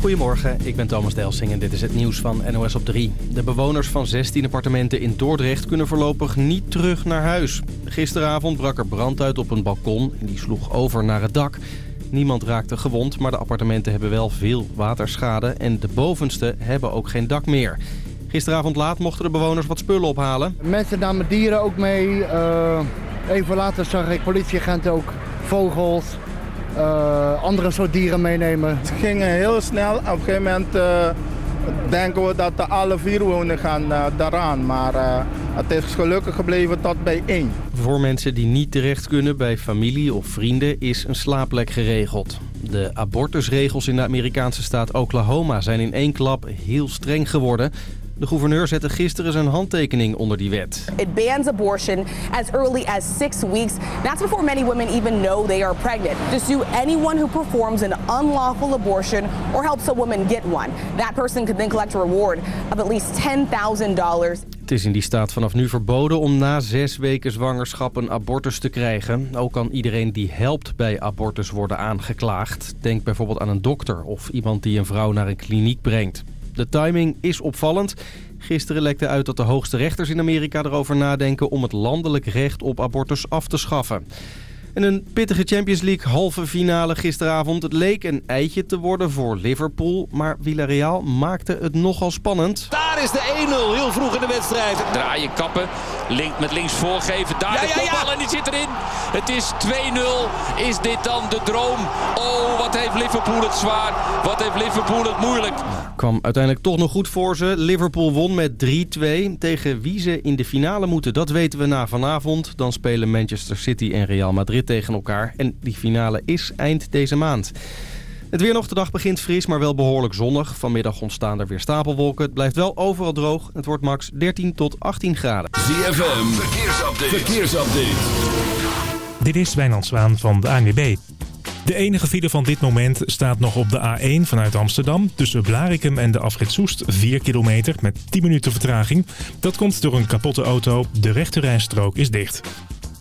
Goedemorgen, ik ben Thomas Delsing en dit is het nieuws van NOS op 3. De bewoners van 16 appartementen in Dordrecht kunnen voorlopig niet terug naar huis. Gisteravond brak er brand uit op een balkon en die sloeg over naar het dak. Niemand raakte gewond, maar de appartementen hebben wel veel waterschade... en de bovenste hebben ook geen dak meer. Gisteravond laat mochten de bewoners wat spullen ophalen. Mensen namen dieren ook mee. Uh, even later zag ik politieagenten ook vogels, uh, andere soort dieren meenemen. Het ging heel snel. Op een gegeven moment uh, denken we dat alle vier wonen gaan daaraan. Maar het is gelukkig gebleven tot bij één. Voor mensen die niet terecht kunnen bij familie of vrienden is een slaapplek geregeld. De abortusregels in de Amerikaanse staat Oklahoma zijn in één klap heel streng geworden. De gouverneur zette gisteren zijn handtekening onder die wet. It bans abortion as early as six weeks. That's before many women even know they are pregnant. To sue anyone who performs an unlawful abortion or helps a woman get one. That person could then collect a reward of at least $10,000. Het is in die staat vanaf nu verboden om na zes weken zwangerschap een abortus te krijgen. Ook kan iedereen die helpt bij abortus worden aangeklaagd. Denk bijvoorbeeld aan een dokter of iemand die een vrouw naar een kliniek brengt. De timing is opvallend. Gisteren lekte uit dat de hoogste rechters in Amerika erover nadenken om het landelijk recht op abortus af te schaffen. En een pittige Champions League halve finale gisteravond. Het leek een eitje te worden voor Liverpool, maar Villarreal maakte het nogal spannend. Daar is de 1-0 heel vroeg in de wedstrijd. Draaien, kappen, link met links voorgeven. Daar ja, de kopbal ja, en die zit erin. Het is 2-0. Is dit dan de droom? Oh, wat heeft Liverpool het zwaar. Wat heeft Liverpool het moeilijk. Kwam uiteindelijk toch nog goed voor ze. Liverpool won met 3-2. Tegen wie ze in de finale moeten, dat weten we na vanavond. Dan spelen Manchester City en Real Madrid tegen elkaar. En die finale is eind deze maand. Het weer nog de dag begint fris, maar wel behoorlijk zonnig. Vanmiddag ontstaan er weer stapelwolken. Het blijft wel overal droog. Het wordt max 13 tot 18 graden. ZFM, verkeersupdate. verkeersupdate. Dit is Wijnand Zwaan van de ANWB. De enige file van dit moment staat nog op de A1 vanuit Amsterdam. Tussen Blarikum en de afrit Soest 4 kilometer met 10 minuten vertraging. Dat komt door een kapotte auto. De rechterrijstrook is dicht.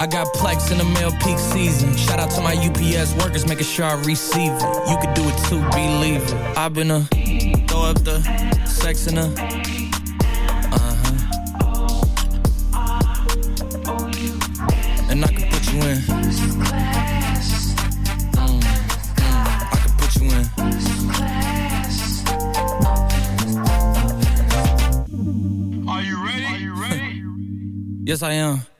I got plex in the mail peak season. Shout out to my UPS workers, making sure I receive it. You could do it too, believe it. I've been a throw up the sex in a uh huh. And I can put you in. Mm, I can put you in. Are you ready? Are you ready? Yes, I am.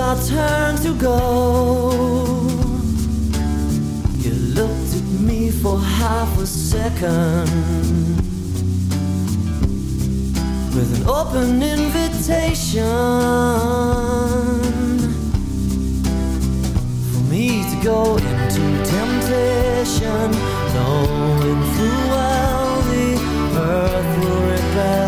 I turn to go, you looked at me for half a second with an open invitation for me to go into temptation, knowing full well the earth will rebel.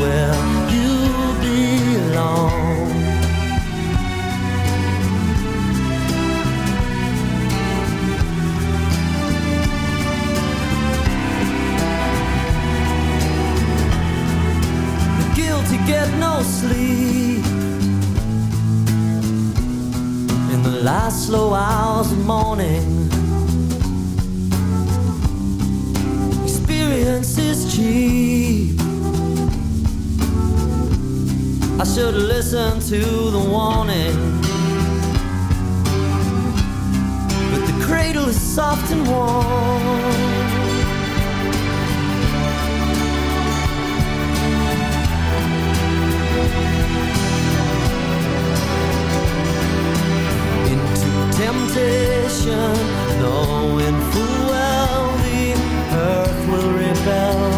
where you belong. The guilty get no sleep in the last slow hours of morning. Experience is cheap. I should listen to the warning. But the cradle is soft and warm. Into temptation, knowing full well the earth will rebel.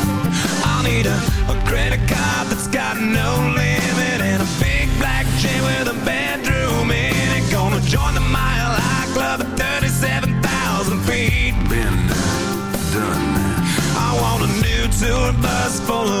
I'll need a, a credit card that's got no limit and a big black chain with a bedroom in it. Gonna join the Mile High Club at 37,000 feet. Been done. I want a new tour bus full of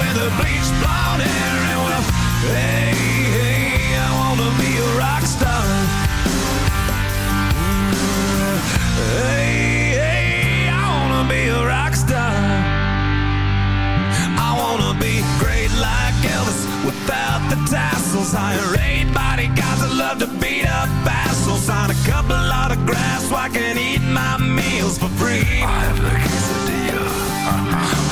with a bleached blonde hair. And well, hey, hey, I wanna be a rock star. Mm, Hey, hey, I wanna be a rock star. I wanna be great like Elvis without the tassels. Hire eight bodyguards that love to beat up assholes. Sign a couple autographs so I can eat my meals for free. I have the quesadilla.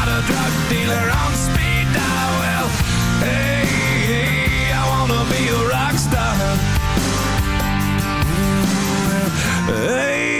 got a drug dealer on speed dial. Hey, hey, I wanna be a rock star. Hey,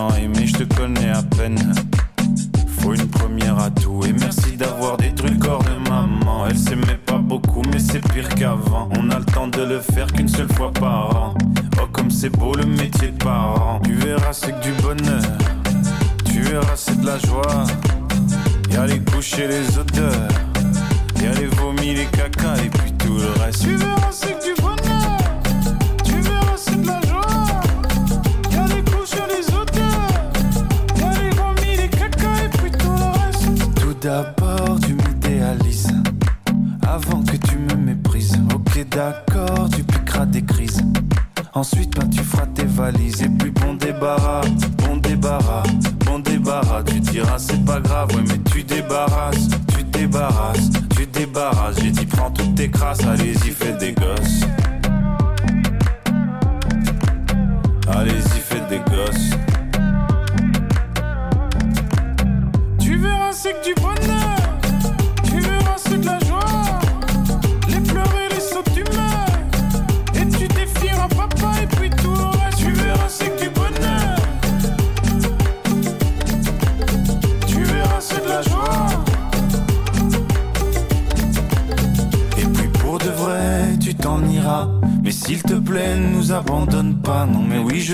tant aimé, je te connais à peine.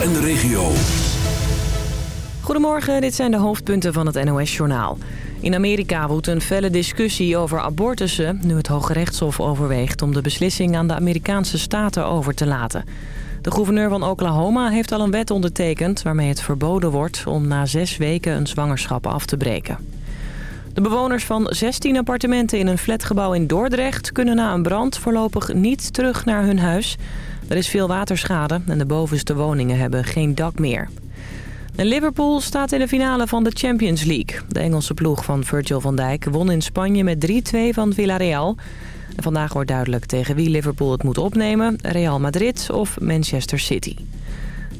En de regio. Goedemorgen, dit zijn de hoofdpunten van het NOS-journaal. In Amerika woedt een felle discussie over abortussen... nu het Hoge Rechtshof overweegt om de beslissing aan de Amerikaanse staten over te laten. De gouverneur van Oklahoma heeft al een wet ondertekend... waarmee het verboden wordt om na zes weken een zwangerschap af te breken. De bewoners van 16 appartementen in een flatgebouw in Dordrecht... kunnen na een brand voorlopig niet terug naar hun huis. Er is veel waterschade en de bovenste woningen hebben geen dak meer. Liverpool staat in de finale van de Champions League. De Engelse ploeg van Virgil van Dijk won in Spanje met 3-2 van Villarreal. Vandaag wordt duidelijk tegen wie Liverpool het moet opnemen. Real Madrid of Manchester City.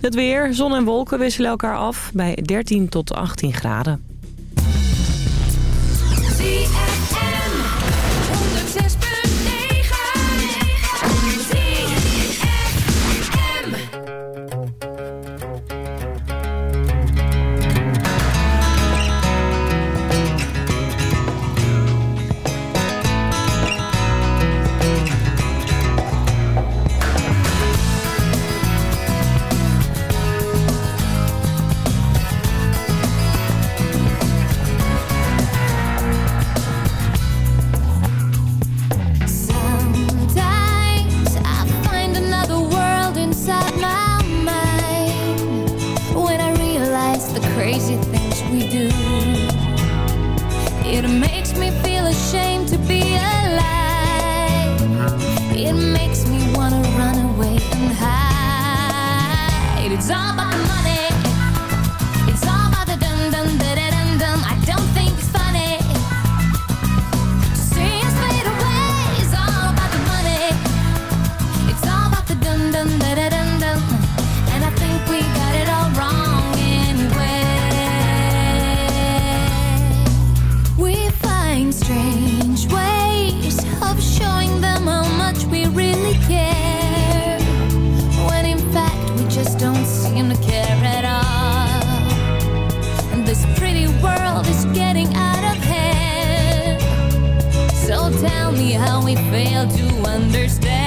Het weer, zon en wolken wisselen elkaar af bij 13 tot 18 graden. Sometimes It's all about the money. How we fail to understand.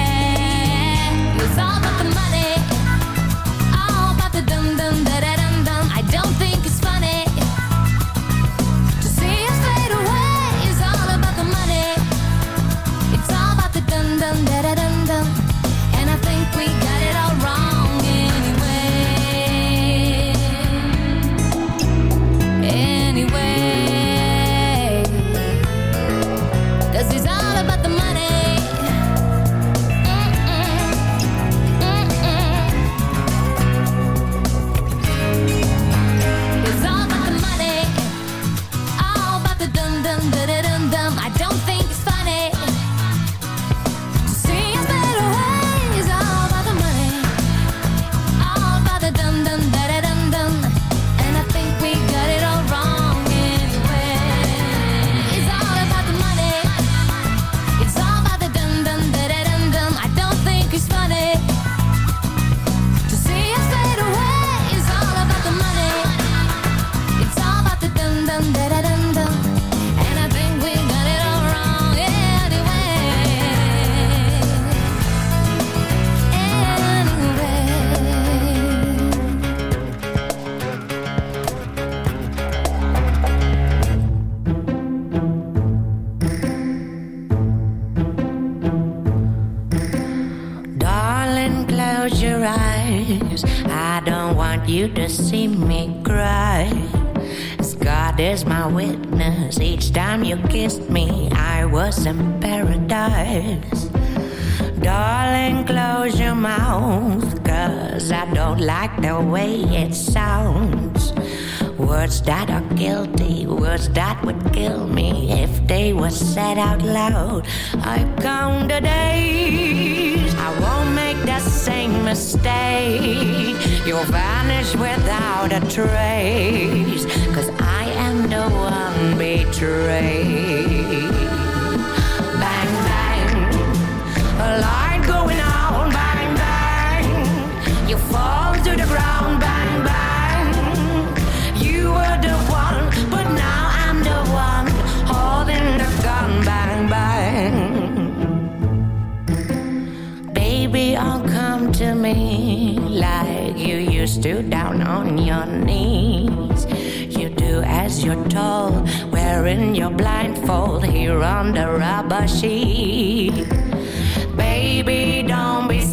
Was in paradise. Darling, close your mouth, cause I don't like the way it sounds. Words that are guilty, words that would kill me if they were said out loud. I count the days, I won't make the same mistake. You'll vanish without a trace, cause I am the one betrayed. You fall to the ground, bang, bang. You were the one, but now I'm the one holding the gun, bang, bang. Baby, oh, come to me like you used to down on your knees. You do as you're told, wearing your blindfold here on the rubber sheet.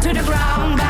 To the ground,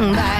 the gun,